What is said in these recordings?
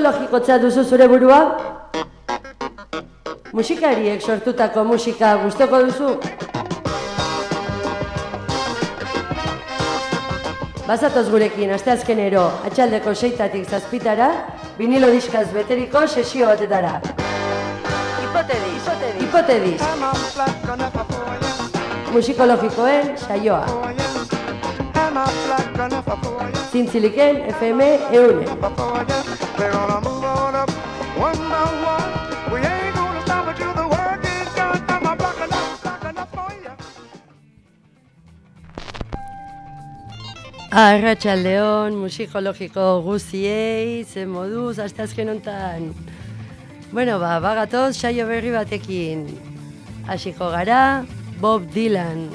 Musikologikotza duzu zure burua? Musikariek sortutako musika gustoko duzu? Bazatoz gurekin, asteazkenero, atxaldeko seitatik zazpitara, vinilo diskaz beteriko sesio batetara. Hipotedis, hipotedis. Musikologikoen saioa. Zintziliken FM eune. They're on up one by one. We ain't gonna stop until the work is done. I'm a block enough, block enough for ya. Arratxaldeon, musikologiko guziei, ze moduz, asteazken hontan. Bueno, ba, bagatoz, saio berri batekin. Hasiko gara, Bob Dylan,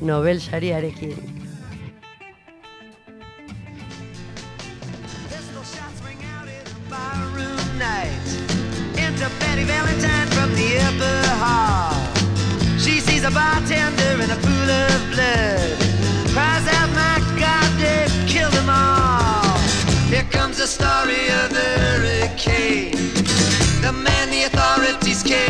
Nobel sariarekin. Upper hall. She sees a bartender in a pool of blood. Cries out, my God, they've killed them all. Here comes the story of the hurricane. The man the authorities came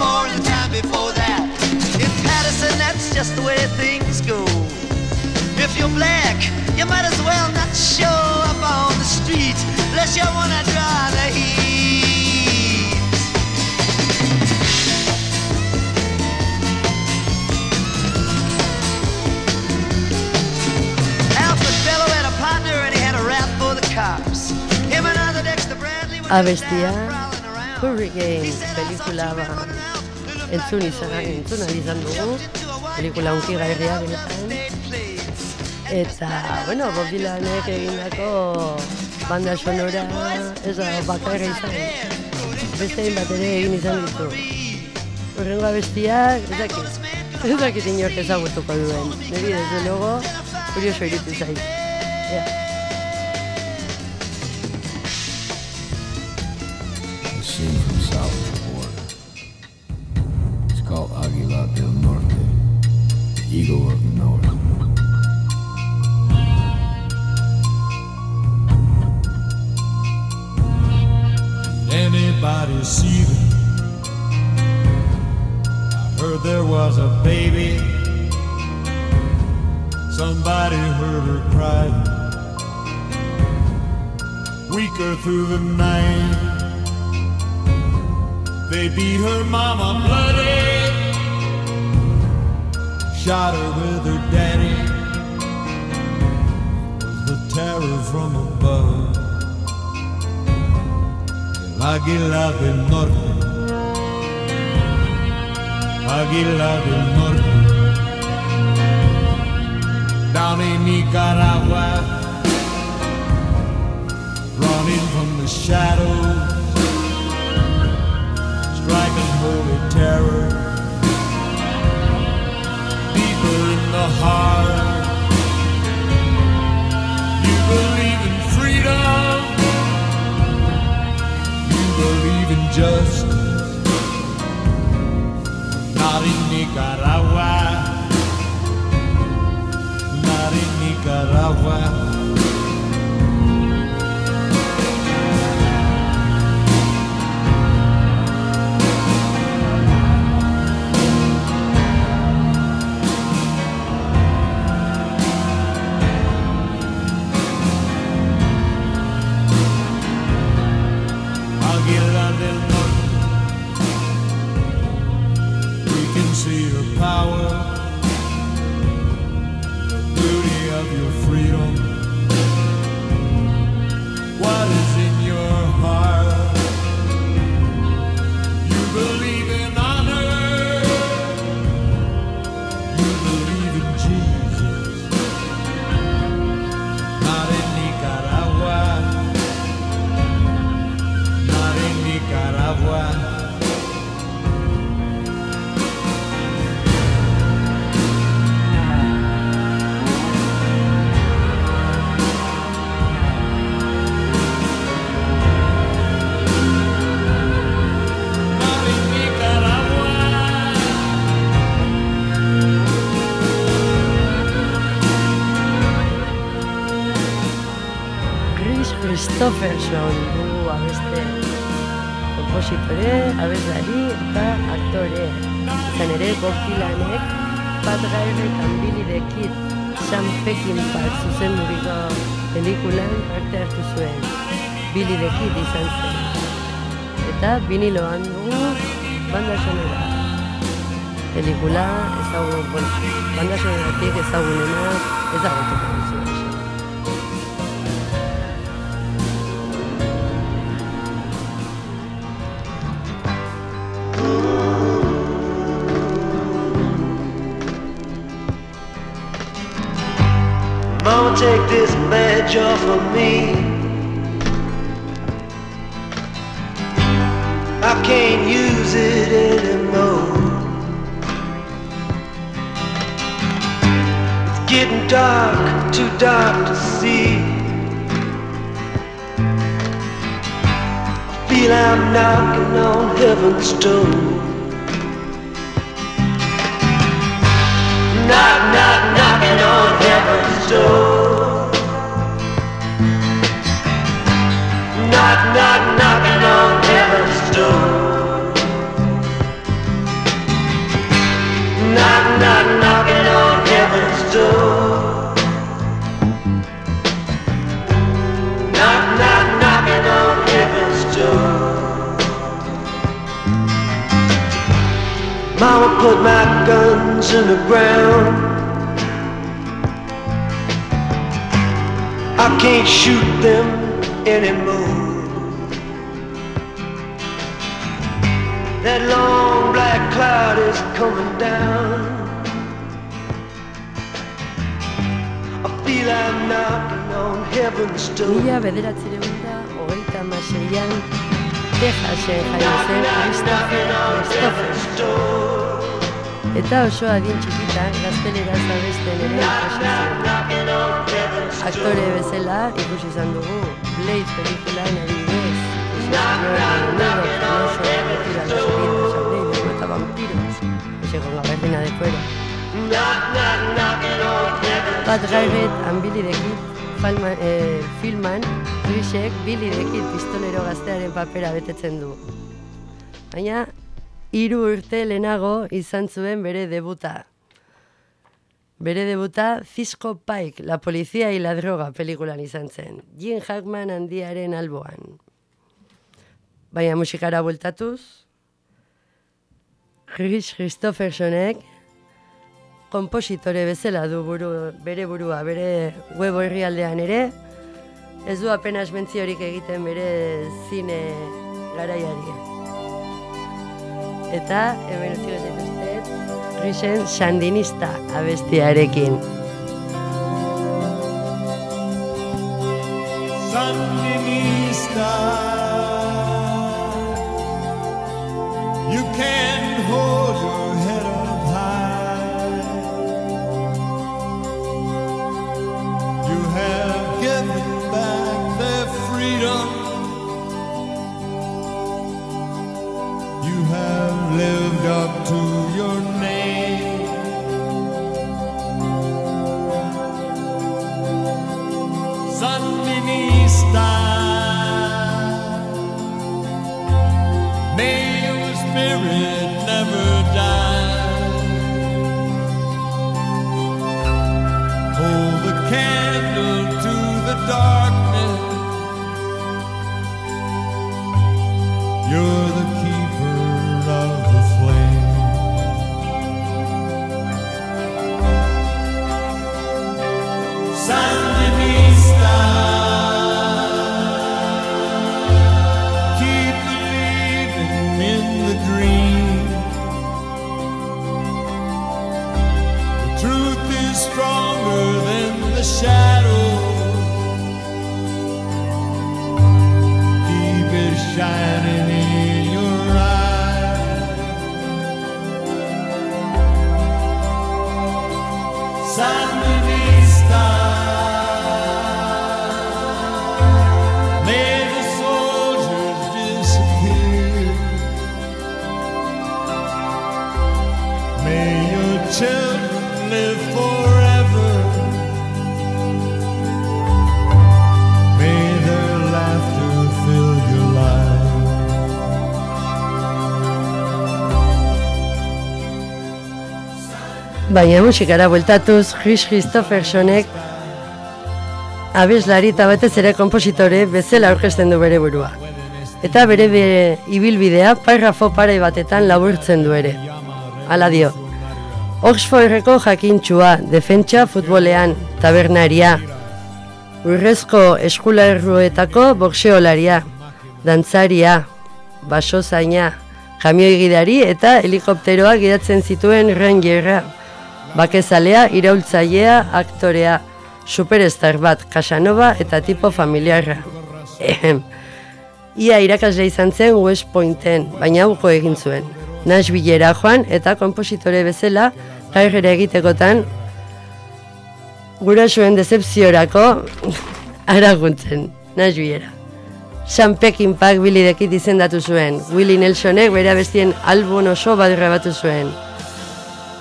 the time before and the time before that. In Patterson, that's just the way things go. If you're black, you might as well not show up on the street unless you wanna draw the heat. Alfred Bello had a partner and he had a rap for the cops. Him and other Dexter Bradley was Abestia, prowling around. Hurricane, pelikula ba, entzun izan, entzun izan dugu, pelikula unki gairria benetan. Eta, bueno, Bob Dylanek egindako banda sonora ez da bakarra izan. Beste hainbat ere egin izan ditu. Horrengo abestiak, ez dakit, ez dakit inork ezagutuko duen. Niri desde luego, kurioso iritu zait. Ja. Through the night. They beat her mama bloody. Shot her with her daddy. Was the terror from above. El águila del norte. Águila del norte. Down in Nicaragua. shadows striking holy terror. Deeper in the heart you believe in freedom. You believe in justice not in Nicaragua. Not in Nicaragua. Christopherson du abeste kompositore, abeslari eta aktore. Izan ere, Bob Dylanek, Pat Gaire eta Billy the Kid, Sam Peckinpah zuzen duriko pelikulan parte hartu zuen. Billy the Kid izan zen. Eta viniloan dugu banda sonora. Pelikula ezagun, bueno, banda sonoratik ezagunena ezagutuko off of me. I can't use it anymore. It's getting dark, too dark to see. I feel I'm knocking on heaven's door. Knock, knock, knocking on heaven's door. Knock, knock, knocking on heaven's door. Knock, knock, knocking on heaven's door. Knock, knock, knocking on heaven's door. Mama put my guns in the ground. I can't shoot them anymore. That long black cloud is coming down. I feel I'm knocking on heaven's door. Mila bederatzireun da, hogeita amaseian, Texasen jaio zen Christopher Christopher. Eta oso adin txikitan, gaztelera zabesten ere zuen. Aktore bezala ikusi izan dugu, Blade pelikulan adibidez. Pat Garrett and Billy the Kid eh, filman, Chrisek Billy the Kid pistolero gaztearen papera betetzen du. Baina, hiru urte lehenago izan zuen bere debuta. Bere debuta Cisco Pike, La Policía y la Droga pelikulan izan zen. Jim Hackman handiaren alboan. Baina musikara bueltatuz, Chris Christophersonek kompositore bezala du buru, bere burua, bere web herrialdean ere, ez du apenas mentziorik egiten bere zine garaiari. Eta, hemen utzi gazaituztet, Chrisen sandinista abestiarekin. Sandinista. You can hold your Baina musikara bueltatuz, Chris Christophersonek abeslari eta batez ere kompositore bezala aurkezten du bere burua. Eta bere bere ibilbidea parrafo pare batetan laburtzen du ere. Hala dio. Oxfordreko jakintxua, defentsa futbolean, tabernaria, urrezko eskularruetako boxeolaria, dantzaria, basozaina, kamioigidari eta helikopteroa gidatzen zituen rangerra, bakezalea, iraultzailea, aktorea, superstar bat, Casanova eta tipo familiarra. Ehem. Ia irakasle izan zen West Pointen, baina uko egin zuen. Nashvillera joan eta kompositore bezala karrera egitekotan gurasoen decepziorako araguntzen, Nashvillera. San Peckinpah Billy Dekit izendatu zuen. Willie Nelsonek bere bestien album oso bat grabatu zuen.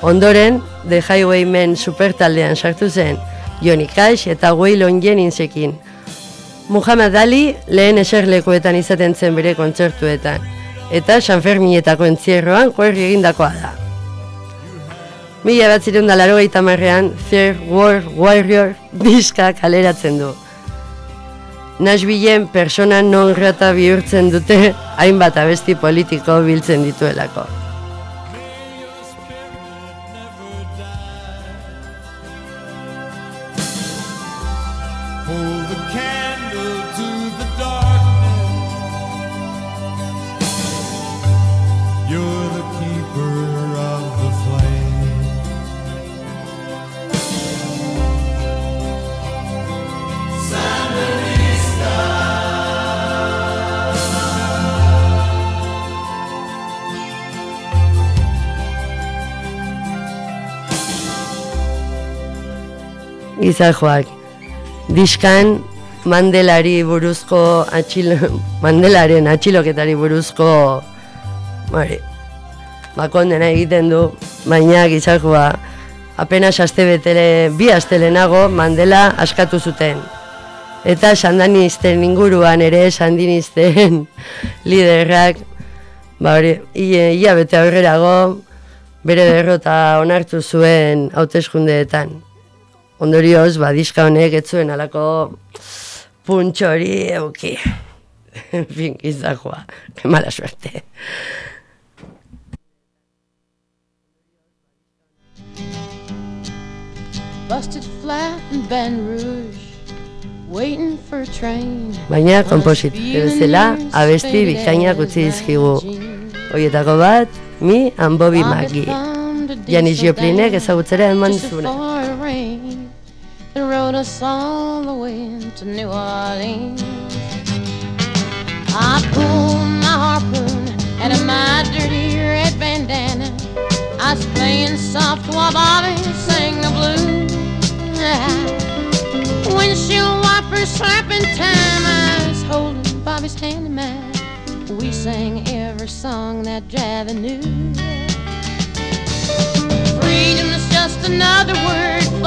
Ondoren, The Highwaymen supertaldean sartu zen, Johnny Cash eta Waylon Jenningsekin. Muhammad Ali lehen eserlekuetan izaten zen bere kontzertuetan, eta San Ferminetako entzierroan koerri egindakoa da. Mila bat ziren da laro marrean, Third World Warrior diska kaleratzen du. Nashvilleen persona non grata bihurtzen dute hainbat abesti politiko biltzen dituelako. Gizajoak. Diskan Mandelari buruzko atxilo, Mandelaren atxiloketari buruzko bari, bakondena egiten du, baina gizajoa apenas aste betele, bi aste lehenago Mandela askatu zuten. Eta sandinisten inguruan ere sandinisten liderrak ba hori, ia bete aurrerago bere derrota onartu zuen hauteskundeetan. Ondorioz, ba, diska honek ez zuen alako puntxori euki. En fin, gizajoa, que mala suerte. Busted flat in Baton Rouge, waiting for train. Baina, kompositore bezala, abesti bikainak utzi dizkigu. Hoietako bat, mi and Bobby Maggie. Janis Joplinek ezagutzera eman zuena. It rode us all the way to New Orleans. I pulled my harpoon out of my dirty red bandana. I was playing soft while Bobby sang the blues. Windshield wipers slapping time. I was holding Bobby's hand in mine. We sang every song that Javi knew. Freedom is just another word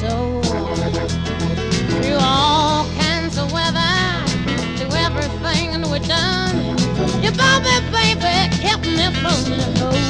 So Through all kinds of weather, through everything we've done, you bought me, baby, kept me from the cold.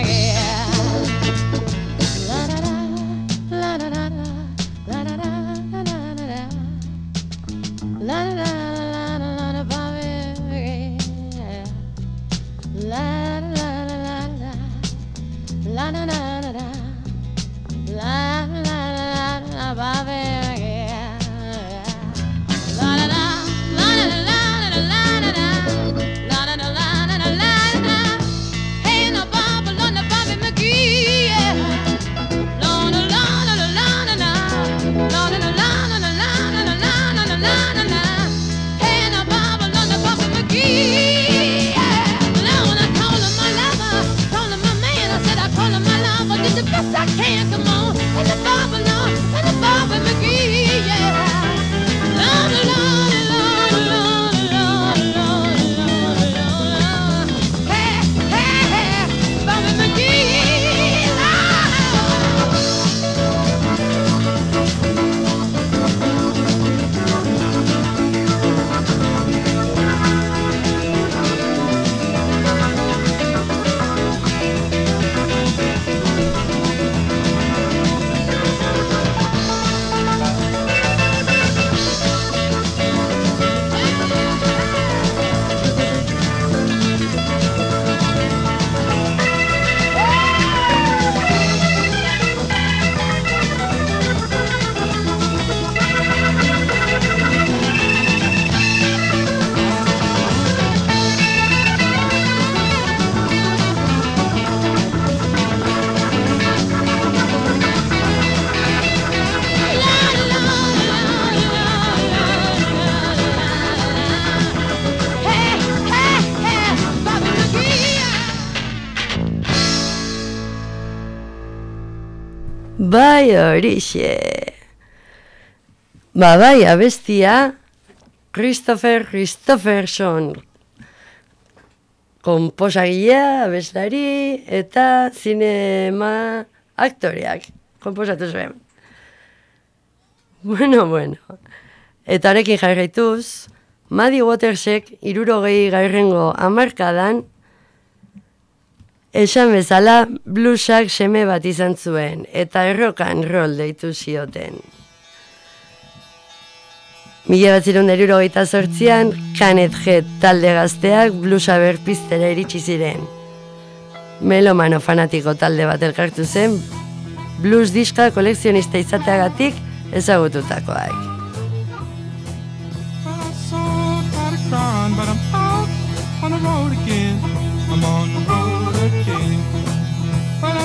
Bai, horixe. Ba, bai, abestia, Christopher Christopherson. Komposagilea, abeslari, eta zinema aktoreak. Komposatu zuen. Bueno, bueno. Eta honekin jarraituz, Muddy Watersek irurogei gairrengo amarkadan Esan bezala, bluesak seme bat izan zuen, eta errokan roll deitu zioten. Mila bat ziren geita sortzian, Kanet Head talde gazteak bluesa berpiztera iritsi ziren. Melomano fanatiko talde bat elkartu zen, blues diska kolekzionista izateagatik ezagututakoak.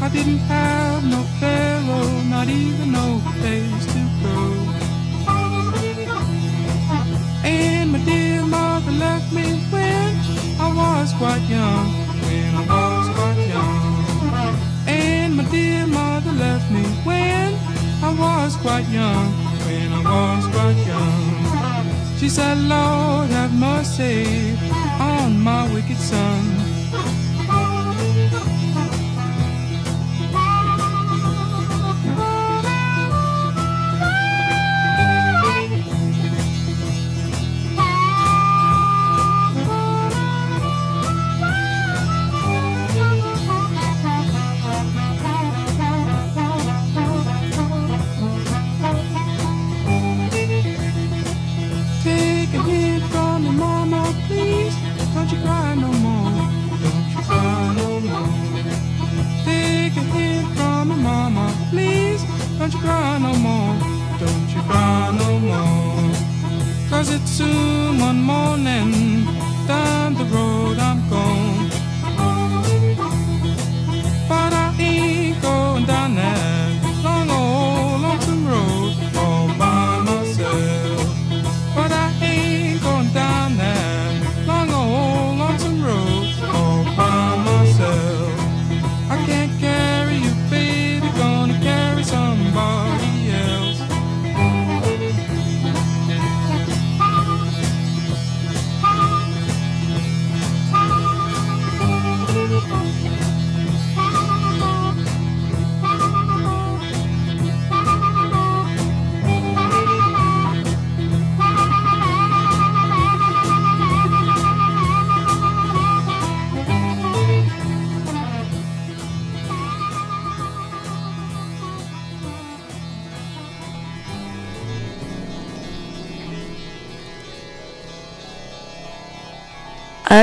I didn't have no pharaoh, not even no place to go. And my dear mother left me when I was quite young, when I was quite young. And my dear mother left me when I was quite young, when I was quite young. She said, Lord, have mercy on my wicked son.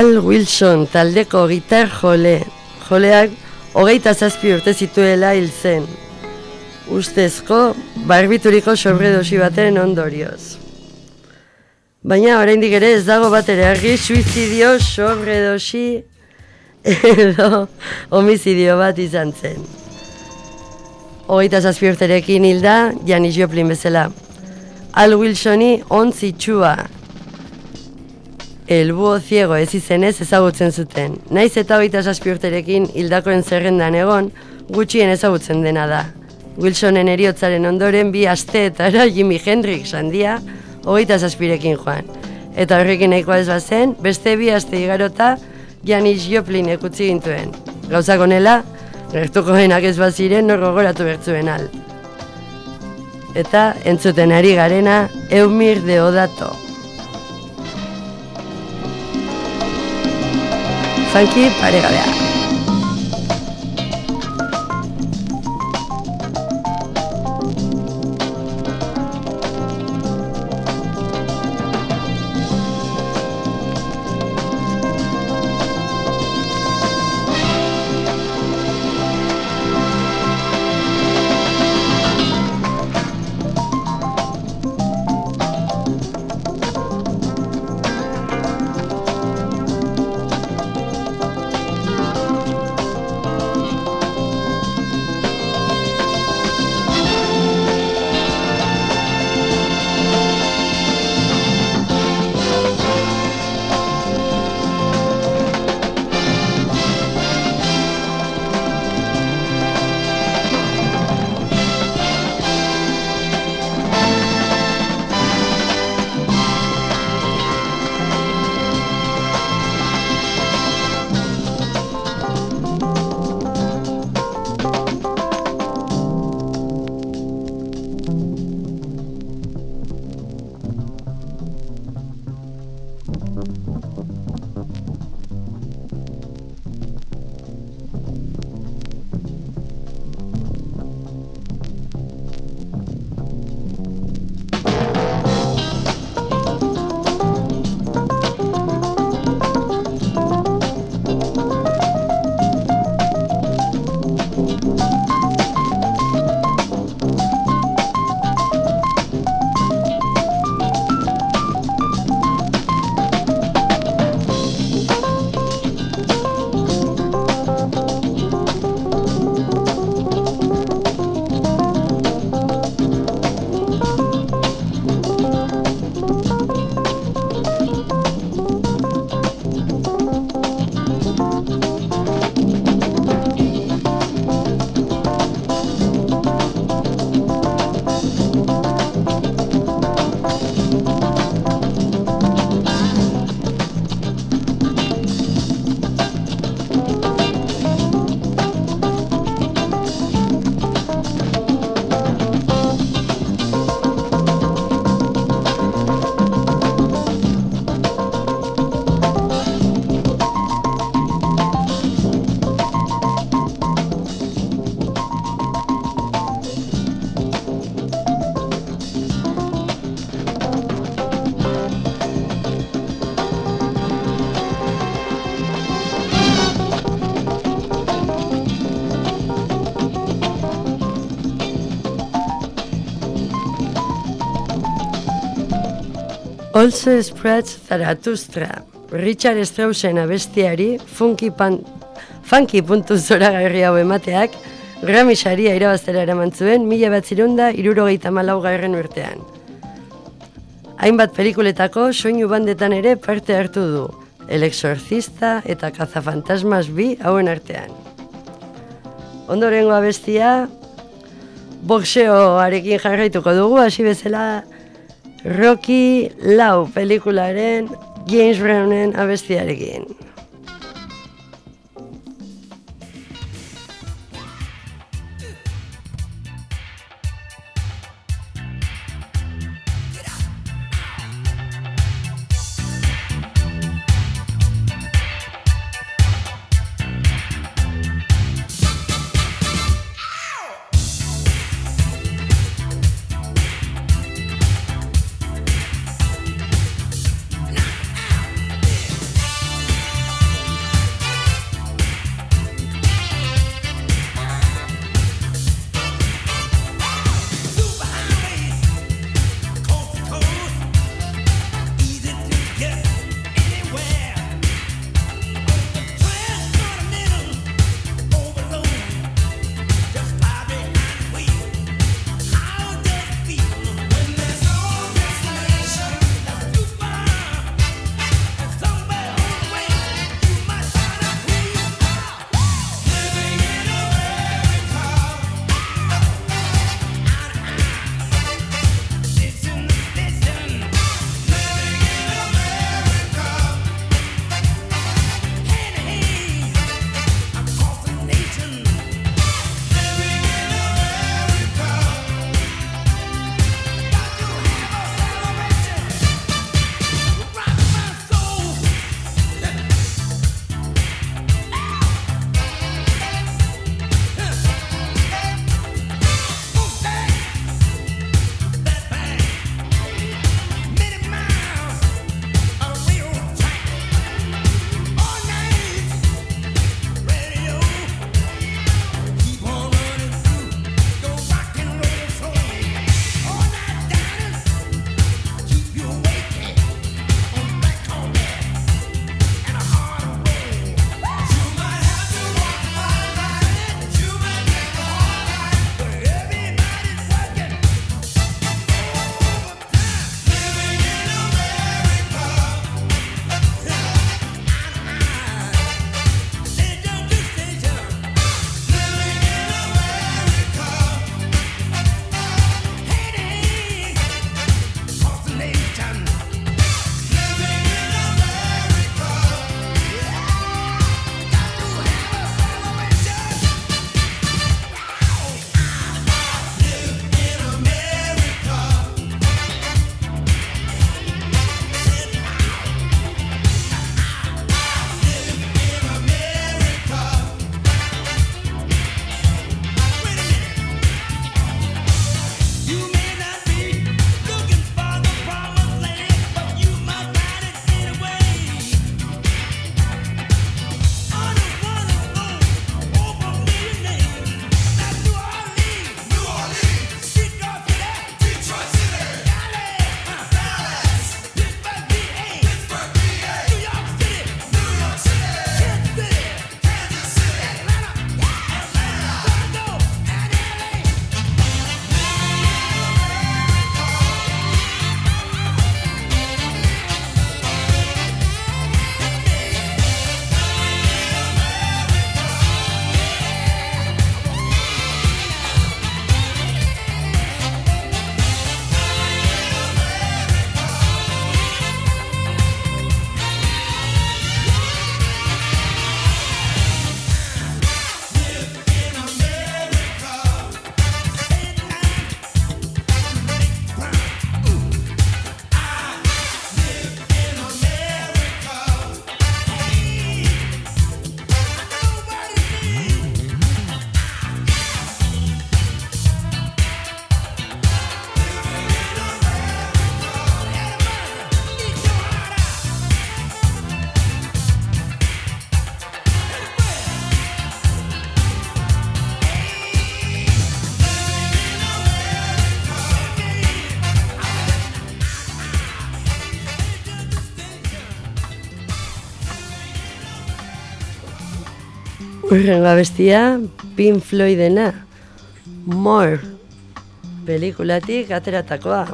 Al Wilson taldeko gitar jole. Joleak hogeita zazpi urte zituela hil zen. Ustezko barbituriko sobredosi baten ondorioz. Baina oraindik ere ez dago bat ere argi suizidio sobredosi edo homizidio bat izan zen. Hogeita zazpi urterekin hilda Janis Joplin bezala. Al Wilsoni ontzitsua El búho ciego ez izenez ezagutzen zuten. Naiz eta hogeita zazpi urterekin hildakoen zerrendan egon, gutxien ezagutzen dena da. Wilsonen eriotzaren ondoren bi asteetara Jimi Hendrix handia hogeita zazpirekin joan. Eta horrekin nahikoa ez bazen, beste bi aste igarota Janis Joplin ekutzi gintuen. Gauzak honela, gertuko ez baziren nor gogoratu bertzuen al. Eta entzuten ari garena Eumir Deodato. Funky paregabea. Also Spreads Zaratustra, Richard Straussen abestiari funky, pan, funky puntu zoragarri hau emateak, Grammy saria irabaztera eraman zuen mila bat irurogeita malaugarren urtean. Hainbat pelikuletako soinu bandetan ere parte hartu du, El Exorcista eta Cazafantasmas bi hauen artean. Ondorengo abestia, boxeoarekin jarraituko dugu, hasi bezala Rocky Lau pelikularen James Brownen abestiarekin. Urrengo abestia, Pink Floydena, More, pelikulatik ateratakoa.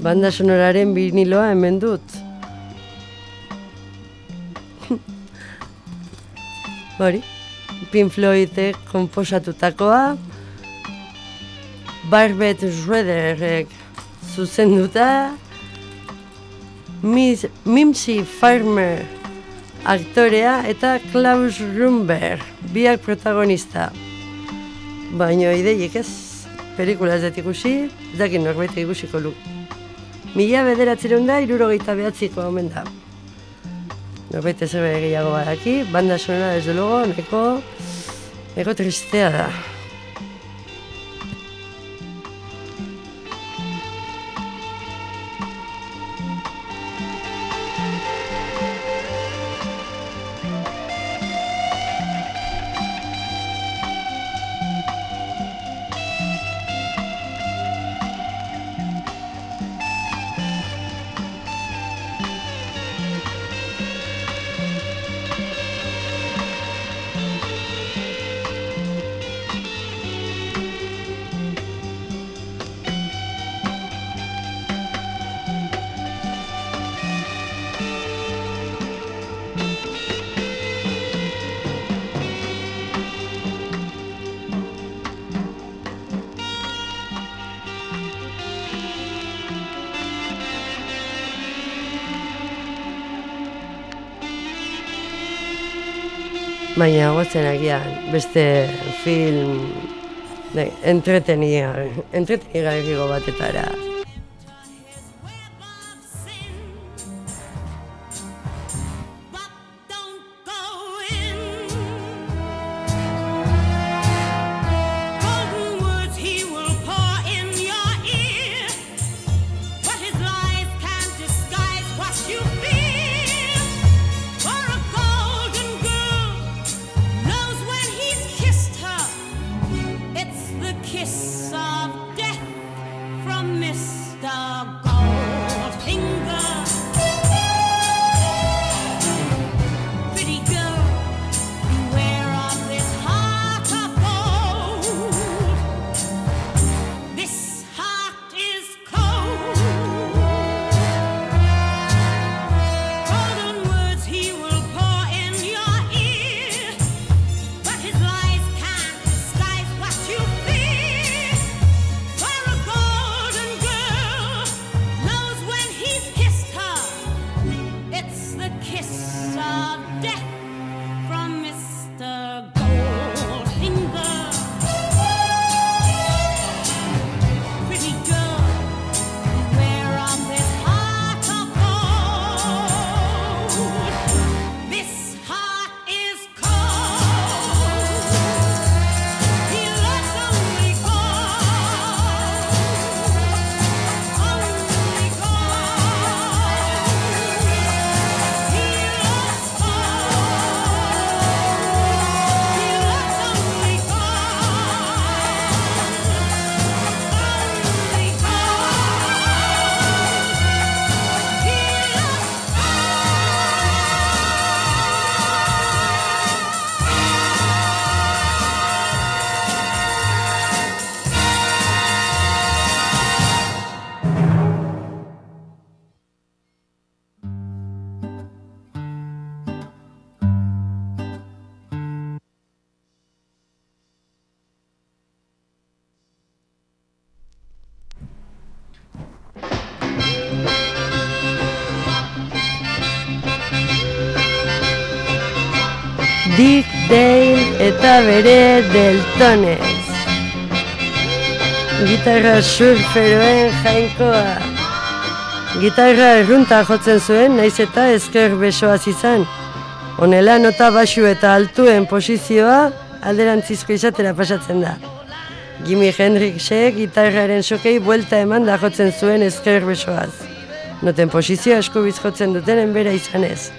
Banda sonoraren biniloa hemen dut. Hori, Pink Floydek komposatutakoa, Barbet Schroederek zuzenduta, Mimsy Farmer aktorea eta Klaus Rumberg, biak protagonista. Baina ideiek ez, pelikula ez dut ikusi, ez dakit norbait ikusiko lu. Mila bederatzeron da, irurogeita behatziko omen da. Norbait ez ebe gehiago badaki, banda sonora ez dugu, neko, neko tristea da. Baina gotzen agian beste film ne, entretenia, entretenigarriko batetara. Bere Deltones. Gitarra surferoen jainkoa. Gitarra errunta jotzen zuen, naiz eta ezker besoaz izan. Honela nota basu eta altuen posizioa alderantzizko izatera pasatzen da. Jimi Hendrixek gitarraren sokei buelta eman da jotzen zuen ezker besoaz. Noten posizio asko bizjotzen dutenen bera izanez.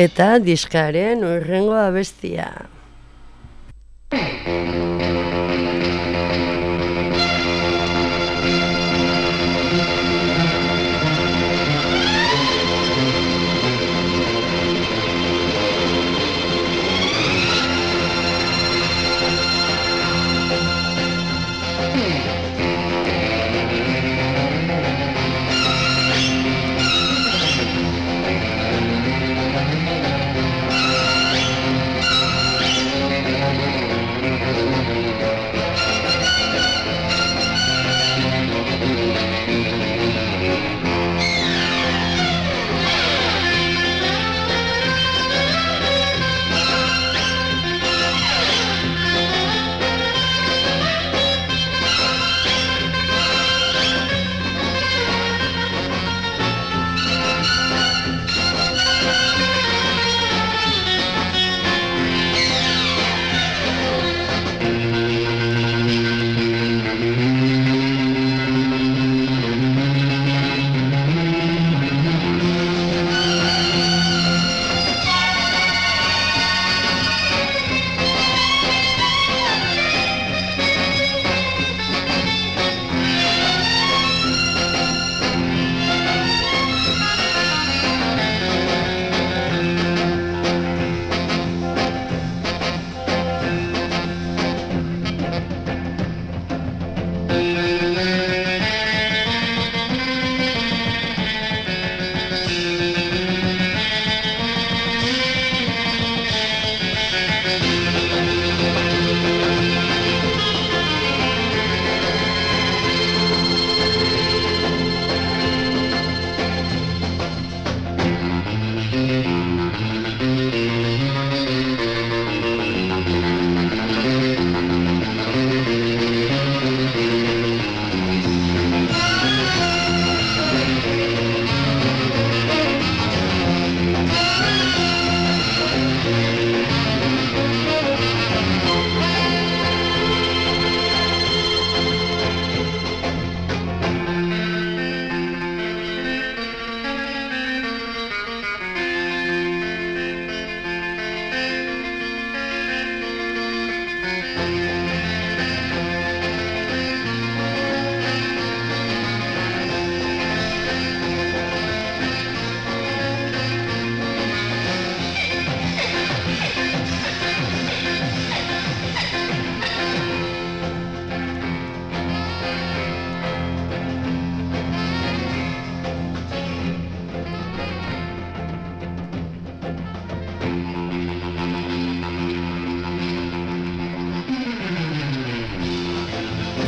eta diskaren urrengo abestia.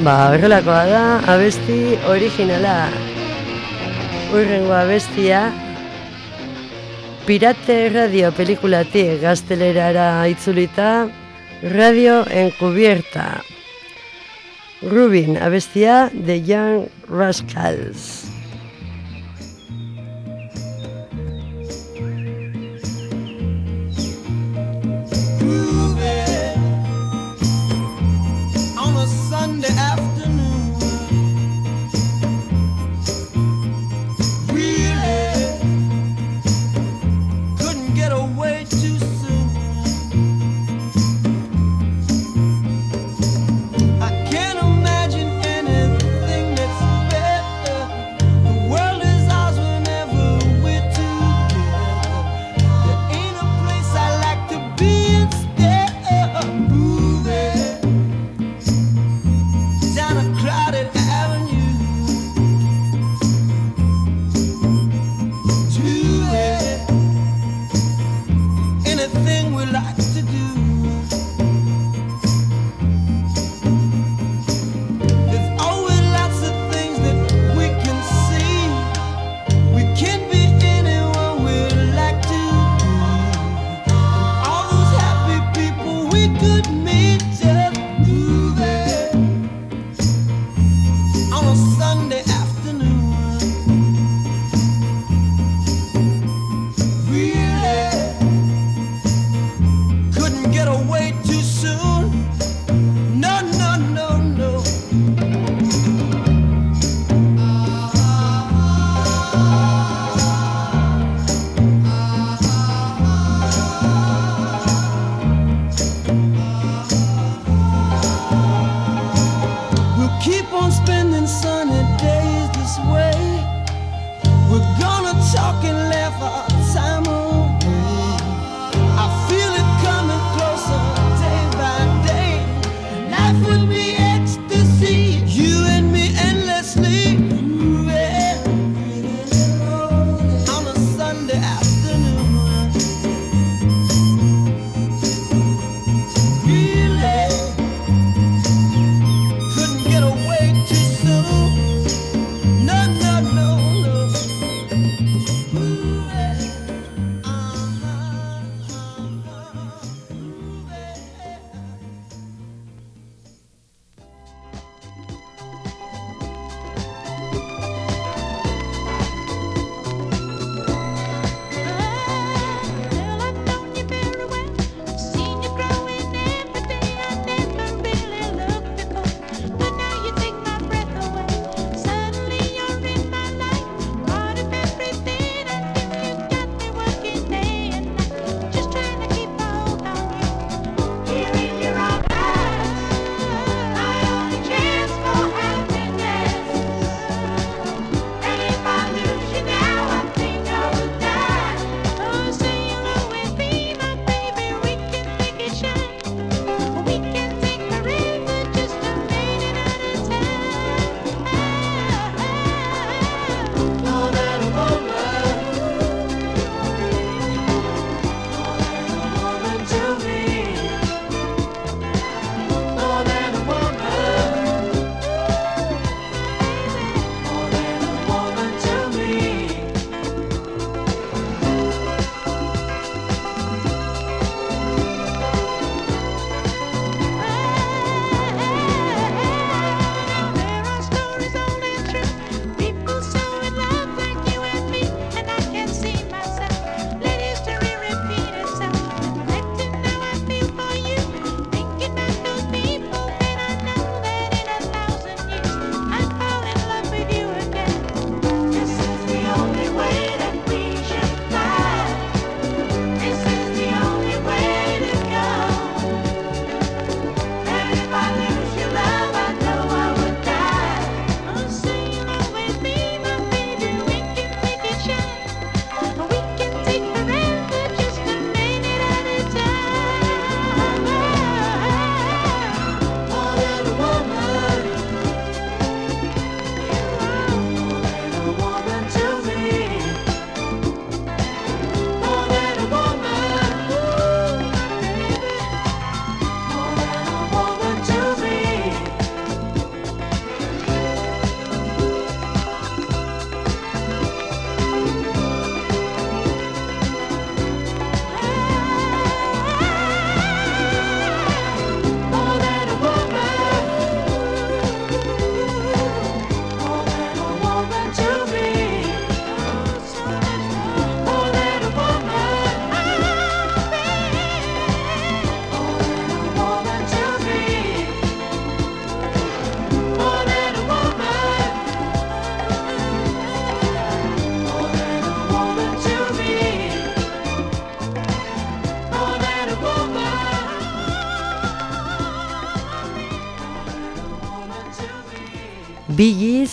Ba, horrelakoa da, abesti originala. Urrengo abestia, Pirate Radio pelikulatik gaztelerara itzulita, Radio Encubierta. Rubin, abestia, The Young Rascals.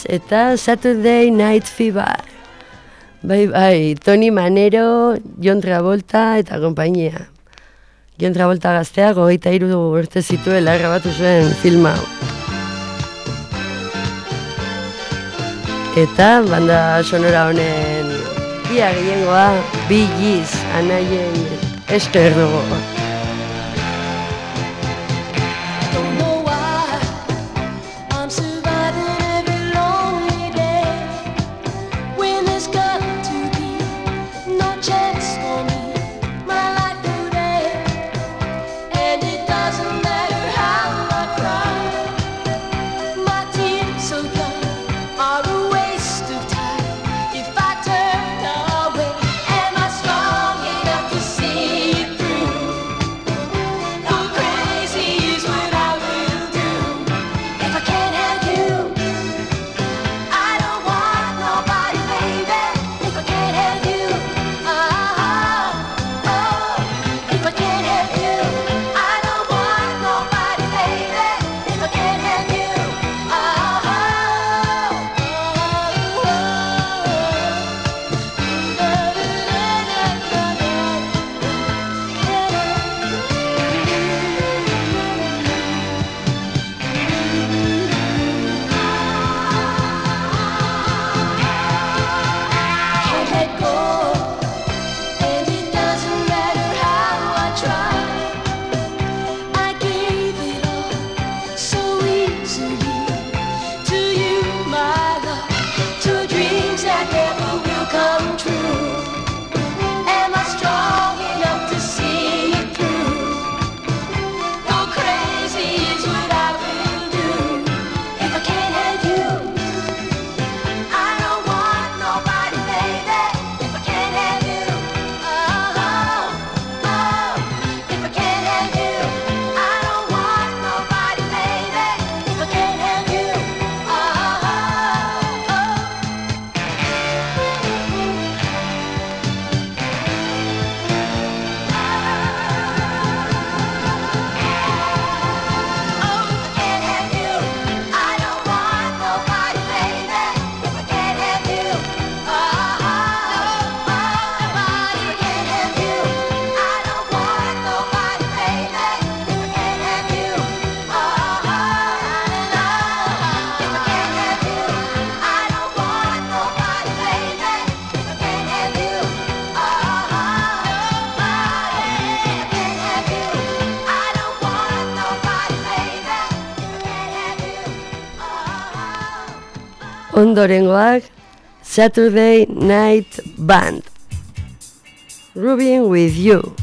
eta Saturday Night Fever. Bai, bai, Tony Manero, John Travolta eta kompainia. John Travolta gaztea gogeita iru urte zituela grabatu zuen filma. hau. Eta banda sonora honen ia gehiengoa Bee Gees anaien esker dugu. ondorengoak Saturday Night Band. Rubin with You.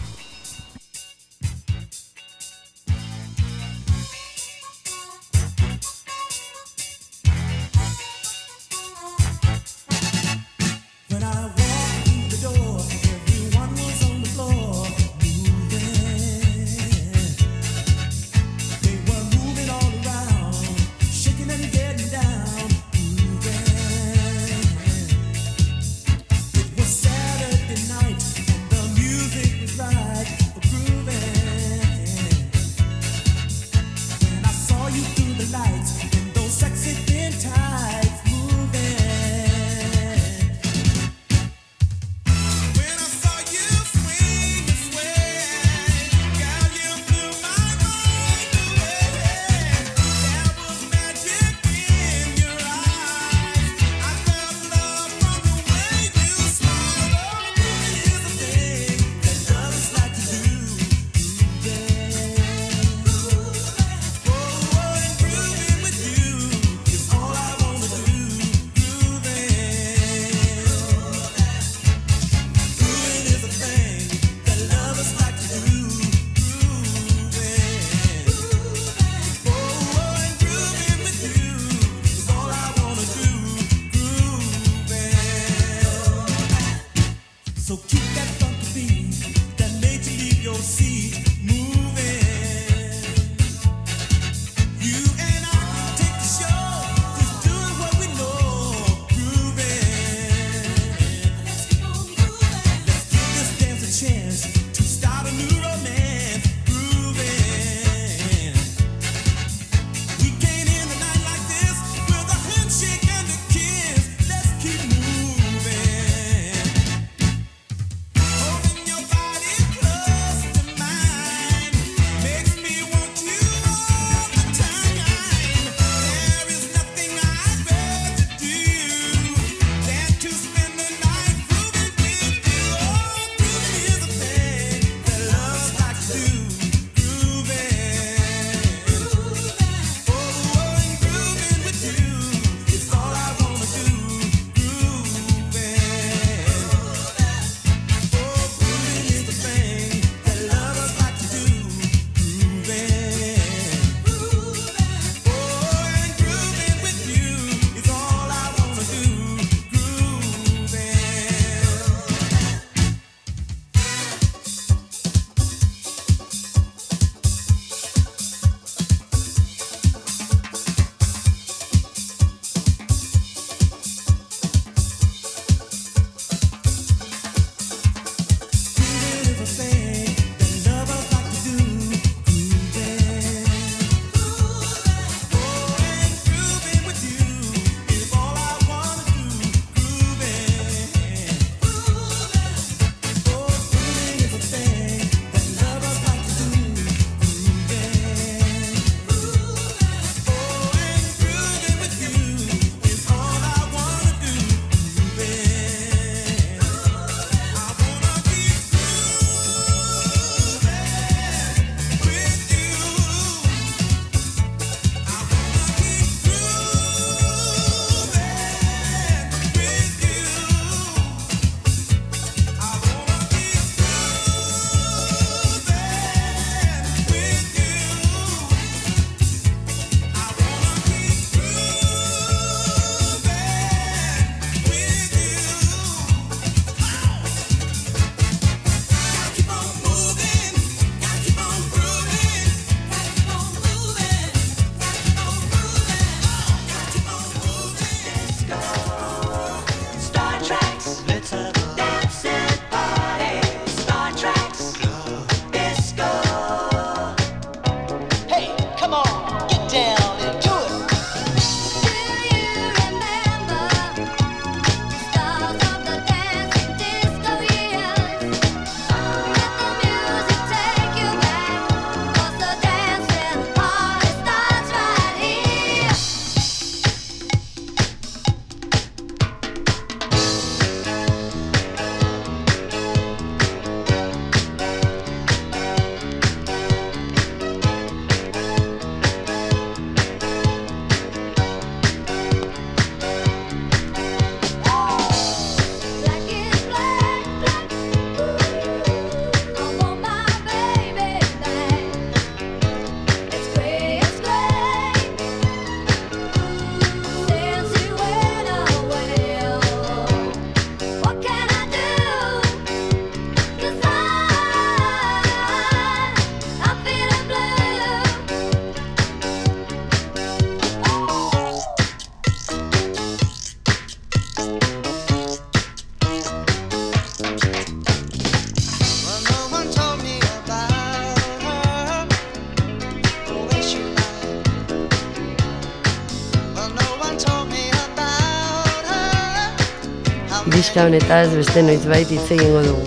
diska honetaz beste noizbait hitz egingo dugu.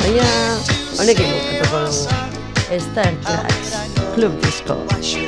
Baina honekin bukatuko dugu. Star Tracks Club Disco.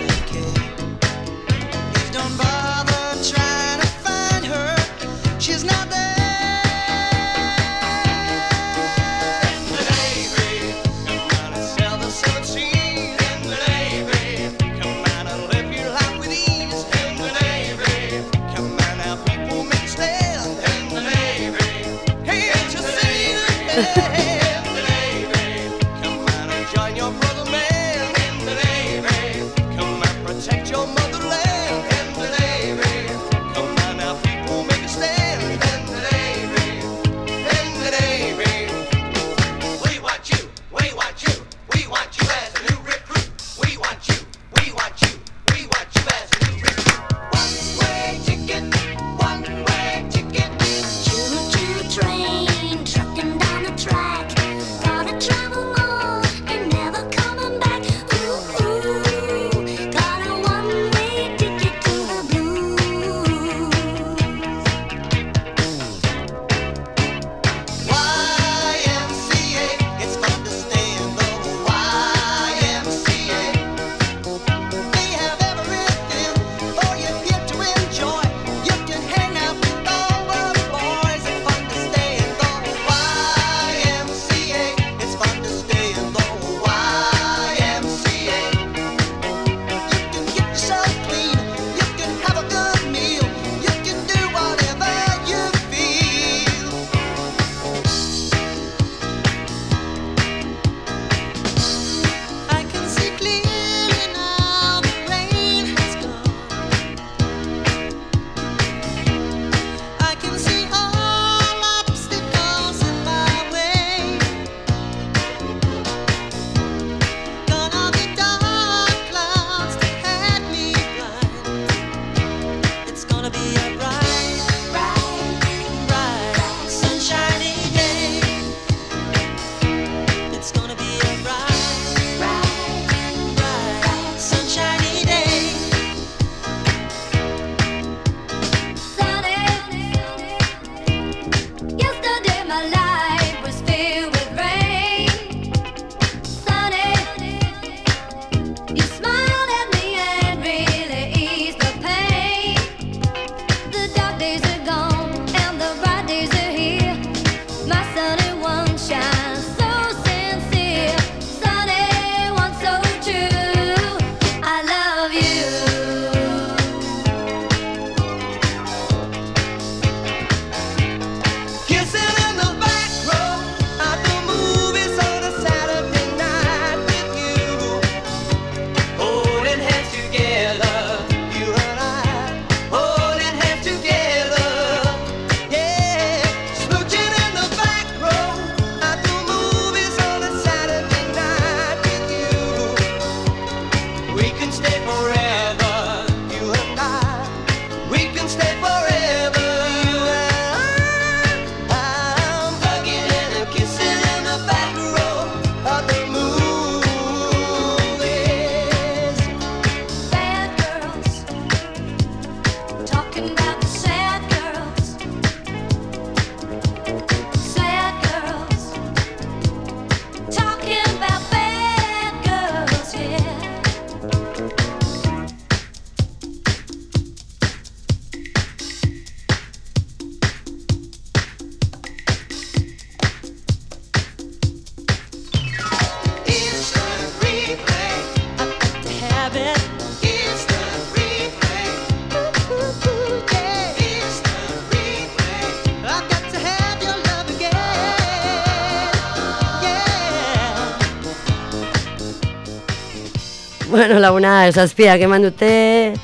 Bueno, laguna, zazpiak eman dute,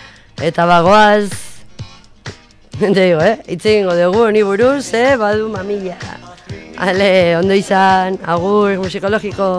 eta bagoaz, Ente digo, eh? Itze ingo dugu honi buruz, eh? Badu mamila. Ale, ondo izan, agur, musikologiko.